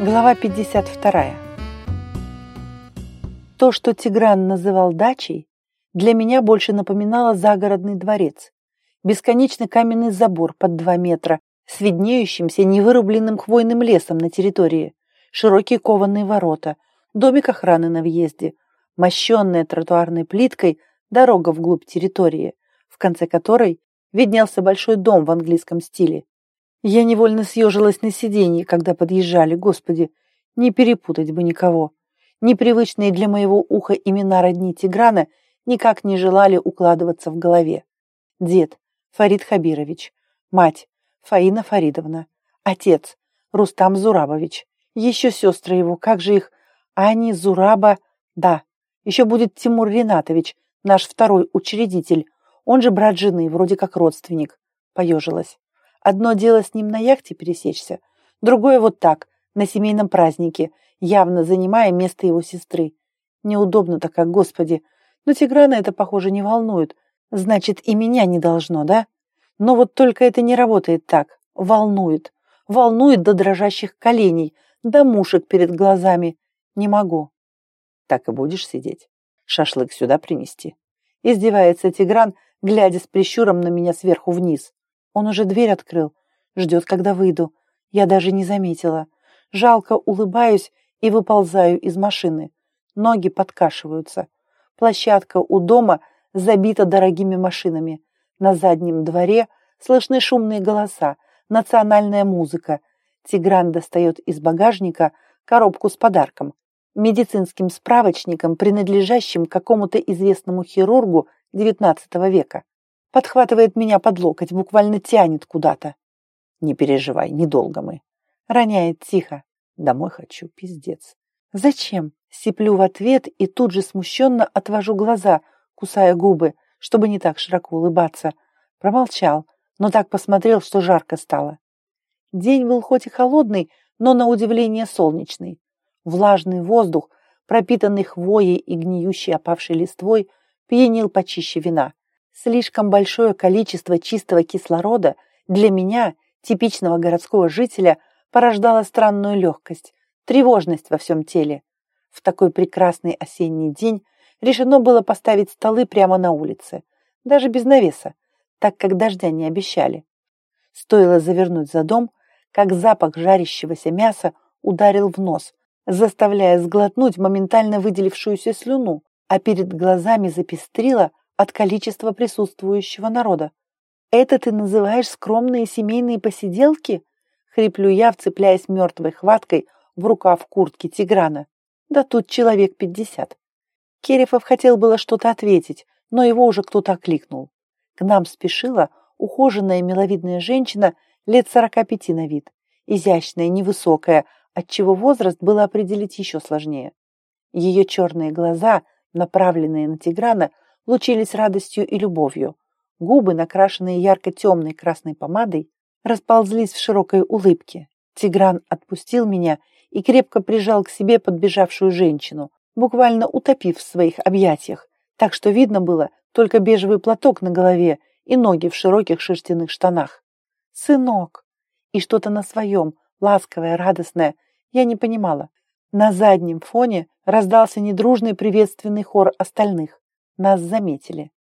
Глава 52. То, что Тигран называл дачей, для меня больше напоминало загородный дворец. Бесконечный каменный забор под два метра с виднеющимся невырубленным хвойным лесом на территории, широкие кованые ворота, домик охраны на въезде, мощенная тротуарной плиткой дорога вглубь территории, в конце которой виднелся большой дом в английском стиле. Я невольно съежилась на сиденье, когда подъезжали, господи, не перепутать бы никого. Непривычные для моего уха имена родни Тиграна никак не желали укладываться в голове. Дед Фарид Хабирович, мать Фаина Фаридовна, отец Рустам Зурабович, еще сестры его, как же их, Ани Зураба, да, еще будет Тимур Ринатович, наш второй учредитель, он же брат жены, вроде как родственник, поежилась. Одно дело с ним на яхте пересечься, другое вот так, на семейном празднике, явно занимая место его сестры. Неудобно-то как, господи. Но Тиграна это, похоже, не волнует. Значит, и меня не должно, да? Но вот только это не работает так. Волнует. Волнует до дрожащих коленей, до мушек перед глазами. Не могу. Так и будешь сидеть. Шашлык сюда принести. Издевается Тигран, глядя с прищуром на меня сверху вниз. Он уже дверь открыл, ждет, когда выйду. Я даже не заметила. Жалко улыбаюсь и выползаю из машины. Ноги подкашиваются. Площадка у дома забита дорогими машинами. На заднем дворе слышны шумные голоса, национальная музыка. Тигран достает из багажника коробку с подарком. Медицинским справочником, принадлежащим какому-то известному хирургу XIX века. Подхватывает меня под локоть, буквально тянет куда-то. Не переживай, недолго мы. Роняет тихо. Домой хочу, пиздец. Зачем? Сиплю в ответ и тут же смущенно отвожу глаза, кусая губы, чтобы не так широко улыбаться. Промолчал, но так посмотрел, что жарко стало. День был хоть и холодный, но на удивление солнечный. Влажный воздух, пропитанный хвоей и гниющей опавшей листвой, пьянил почище вина. Слишком большое количество чистого кислорода для меня, типичного городского жителя, порождало странную легкость, тревожность во всем теле. В такой прекрасный осенний день решено было поставить столы прямо на улице, даже без навеса, так как дождя не обещали. Стоило завернуть за дом, как запах жарящегося мяса ударил в нос, заставляя сглотнуть моментально выделившуюся слюну, а перед глазами запестрило от количества присутствующего народа. «Это ты называешь скромные семейные посиделки?» Хриплю я, вцепляясь мертвой хваткой в рукав куртки Тиграна. Да тут человек пятьдесят. Керефов хотел было что-то ответить, но его уже кто-то окликнул. К нам спешила ухоженная миловидная женщина лет сорока пяти на вид, изящная, невысокая, отчего возраст было определить еще сложнее. Ее черные глаза, направленные на Тиграна, лучились радостью и любовью. Губы, накрашенные ярко-темной красной помадой, расползлись в широкой улыбке. Тигран отпустил меня и крепко прижал к себе подбежавшую женщину, буквально утопив в своих объятиях, так что видно было только бежевый платок на голове и ноги в широких шерстяных штанах. «Сынок!» И что-то на своем, ласковое, радостное, я не понимала. На заднем фоне раздался недружный приветственный хор остальных. Нас заметили.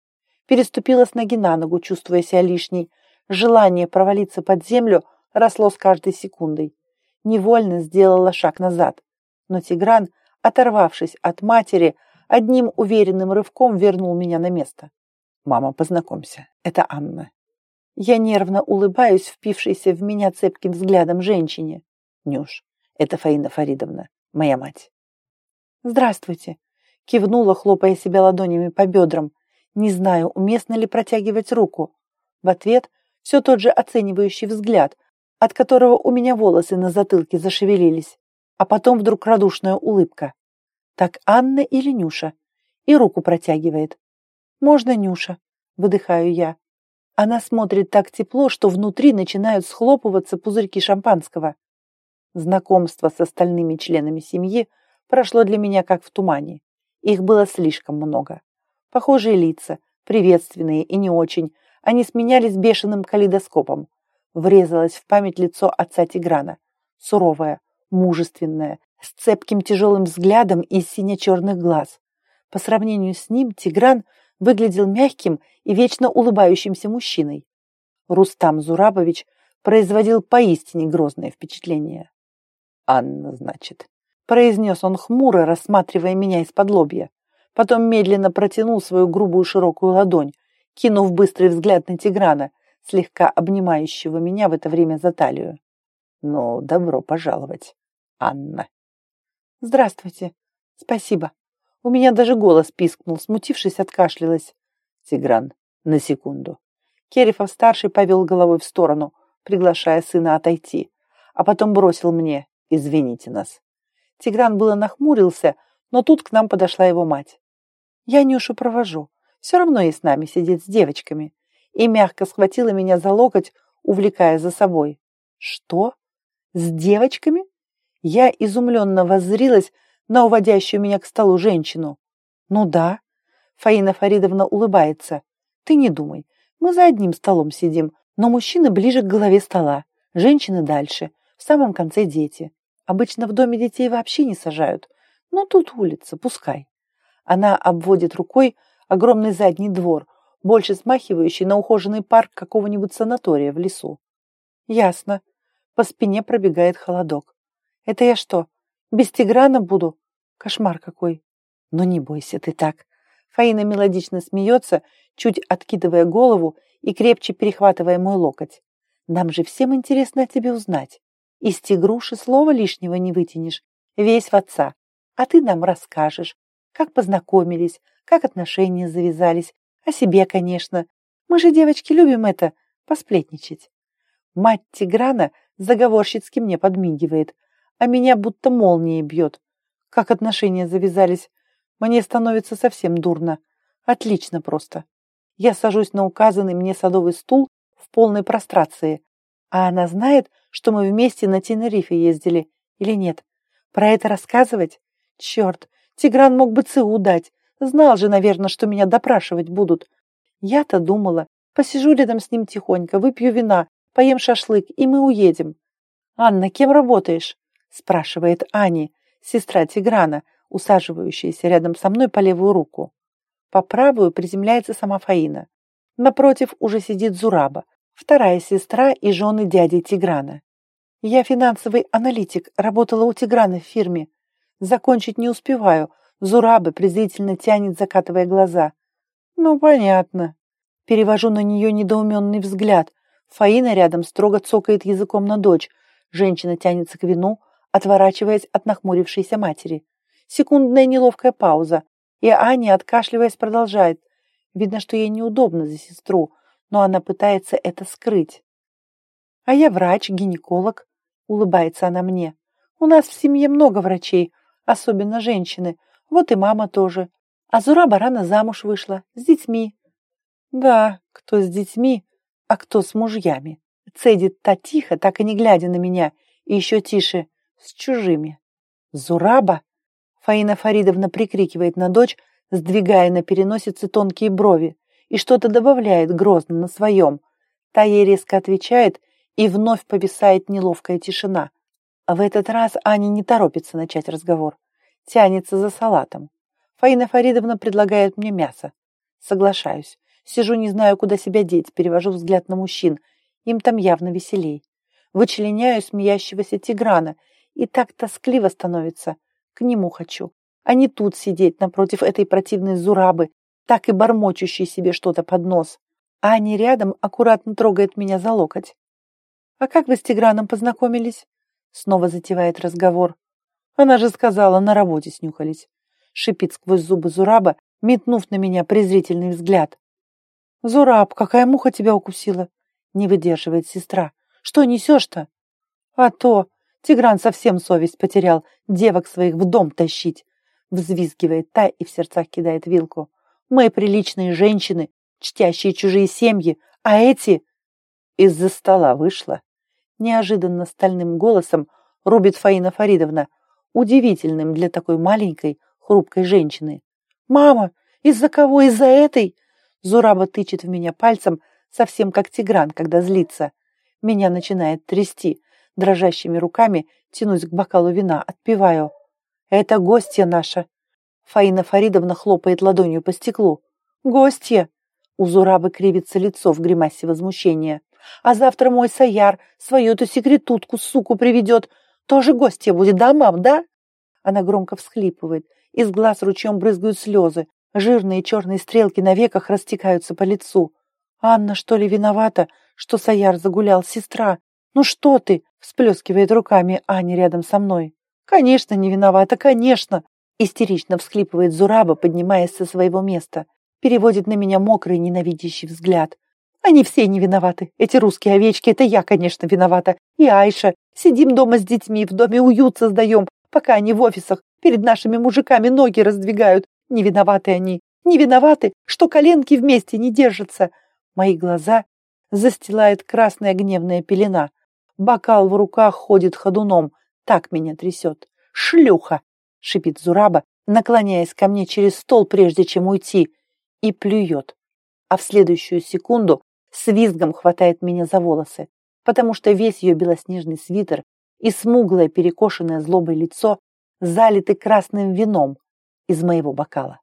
Переступила с ноги на ногу, чувствуя себя лишней. Желание провалиться под землю росло с каждой секундой. Невольно сделала шаг назад. Но Тигран, оторвавшись от матери, одним уверенным рывком вернул меня на место. «Мама, познакомься, это Анна». Я нервно улыбаюсь, впившейся в меня цепким взглядом женщине. «Нюш, это Фаина Фаридовна, моя мать». «Здравствуйте», Кивнула, хлопая себя ладонями по бедрам. Не знаю, уместно ли протягивать руку. В ответ все тот же оценивающий взгляд, от которого у меня волосы на затылке зашевелились. А потом вдруг радушная улыбка. Так Анна или Нюша? И руку протягивает. «Можно, Нюша?» – выдыхаю я. Она смотрит так тепло, что внутри начинают схлопываться пузырьки шампанского. Знакомство с остальными членами семьи прошло для меня как в тумане. Их было слишком много. Похожие лица, приветственные и не очень, они сменялись бешеным калейдоскопом. Врезалось в память лицо отца Тиграна. Суровое, мужественная, с цепким тяжелым взглядом из сине-черных глаз. По сравнению с ним Тигран выглядел мягким и вечно улыбающимся мужчиной. Рустам Зурабович производил поистине грозное впечатление. «Анна, значит», — произнес он хмуро, рассматривая меня из-под лобья. Потом медленно протянул свою грубую широкую ладонь, кинув быстрый взгляд на Тиграна, слегка обнимающего меня в это время за талию. «Ну, добро пожаловать, Анна». «Здравствуйте. Спасибо. У меня даже голос пискнул, смутившись, откашлялась. Тигран, на секунду». Керифов-старший повел головой в сторону, приглашая сына отойти, а потом бросил мне «Извините нас». Тигран было нахмурился, но тут к нам подошла его мать. «Я Нюшу провожу. Все равно ей с нами сидеть с девочками». И мягко схватила меня за локоть, увлекая за собой. «Что? С девочками?» Я изумленно воззрилась на уводящую меня к столу женщину. «Ну да». Фаина Фаридовна улыбается. «Ты не думай. Мы за одним столом сидим, но мужчины ближе к голове стола, женщины дальше, в самом конце дети. Обычно в доме детей вообще не сажают, но тут улица, пускай. Она обводит рукой огромный задний двор, больше смахивающий на ухоженный парк какого-нибудь санатория в лесу. Ясно. По спине пробегает холодок. Это я что, без Тиграна буду? Кошмар какой. Но не бойся ты так. Фаина мелодично смеется, чуть откидывая голову и крепче перехватывая мой локоть. Нам же всем интересно о тебе узнать. Из тигруши слова лишнего не вытянешь, весь в отца. А ты нам расскажешь, как познакомились, как отношения завязались. О себе, конечно. Мы же, девочки, любим это, посплетничать. Мать Тиграна заговорщицки мне подмигивает, а меня будто молнией бьет. Как отношения завязались, мне становится совсем дурно. Отлично просто. Я сажусь на указанный мне садовый стул в полной прострации. А она знает, что мы вместе на Тенерифе ездили или нет? Про это рассказывать? Черт, Тигран мог бы ЦУ дать. Знал же, наверное, что меня допрашивать будут. Я-то думала, посижу рядом с ним тихонько, выпью вина, поем шашлык, и мы уедем. «Анна, кем работаешь?» – спрашивает Ани, сестра Тиграна, усаживающаяся рядом со мной по левую руку. По правую приземляется сама Фаина. Напротив уже сидит Зураба, вторая сестра и жены дяди Тиграна. Я финансовый аналитик, работала у Тиграна в фирме. Закончить не успеваю. Зураба презрительно тянет, закатывая глаза. Ну, понятно. Перевожу на нее недоуменный взгляд. Фаина рядом строго цокает языком на дочь. Женщина тянется к вину, отворачиваясь от нахмурившейся матери. Секундная неловкая пауза. И Аня, откашливаясь, продолжает. Видно, что ей неудобно за сестру, но она пытается это скрыть. А я врач, гинеколог, улыбается она мне. У нас в семье много врачей, особенно женщины. Вот и мама тоже. А Зураба рано замуж вышла, с детьми. Да, кто с детьми, а кто с мужьями. Цедит та тихо, так и не глядя на меня, и еще тише, с чужими. Зураба? Фаина Фаридовна прикрикивает на дочь, сдвигая на переносице тонкие брови, и что-то добавляет грозно на своем. Та ей резко отвечает, и вновь повисает неловкая тишина. А в этот раз Аня не торопится начать разговор. Тянется за салатом. Фаина Фаридовна предлагает мне мясо. Соглашаюсь. Сижу, не знаю, куда себя деть, перевожу взгляд на мужчин. Им там явно веселей. Вычленяю смеящегося Тиграна, и так тоскливо становится. К нему хочу, а не тут сидеть напротив этой противной зурабы, так и бормочущей себе что-то под нос. А они рядом аккуратно трогает меня за локоть. «А как вы с Тиграном познакомились?» Снова затевает разговор. Она же сказала, на работе снюхались. Шипит сквозь зубы Зураба, метнув на меня презрительный взгляд. «Зураб, какая муха тебя укусила?» Не выдерживает сестра. «Что несешь-то?» «А то! Тигран совсем совесть потерял, девок своих в дом тащить. Взвизгивает та и в сердцах кидает вилку. Мы приличные женщины, чтящие чужие семьи, а эти... Из-за стола вышла. Неожиданно стальным голосом рубит Фаина Фаридовна, удивительным для такой маленькой, хрупкой женщины. «Мама, из-за кого? Из-за этой?» Зураба тычет в меня пальцем, совсем как Тигран, когда злится. Меня начинает трясти. Дрожащими руками тянусь к бокалу вина, отпиваю. «Это гостья наша!» Фаина Фаридовна хлопает ладонью по стеклу. «Гостья!» У Зурабы кривится лицо в гримасе возмущения. «А завтра мой Саяр свою-то секретутку, суку, приведет. Тоже гостья будет, да, мам, да?» Она громко всхлипывает. Из глаз ручьем брызгают слезы. Жирные черные стрелки на веках растекаются по лицу. «Анна, что ли, виновата, что Саяр загулял, сестра? Ну что ты?» – всплескивает руками Аня рядом со мной. «Конечно, не виновата, конечно!» – истерично всхлипывает Зураба, поднимаясь со своего места. Переводит на меня мокрый ненавидящий взгляд. «Они все не виноваты. Эти русские овечки – это я, конечно, виновата. И Айша. Сидим дома с детьми, в доме уют создаем, пока они в офисах перед нашими мужиками ноги раздвигают. Не виноваты они. Не виноваты, что коленки вместе не держатся. Мои глаза застилает красная гневная пелена. Бокал в руках ходит ходуном. Так меня трясет. «Шлюха!» — шипит Зураба, наклоняясь ко мне через стол, прежде чем уйти, и плюет. А в следующую секунду с визгом хватает меня за волосы, потому что весь ее белоснежный свитер и смуглое перекошенное злобой лицо залиты красным вином из моего бокала.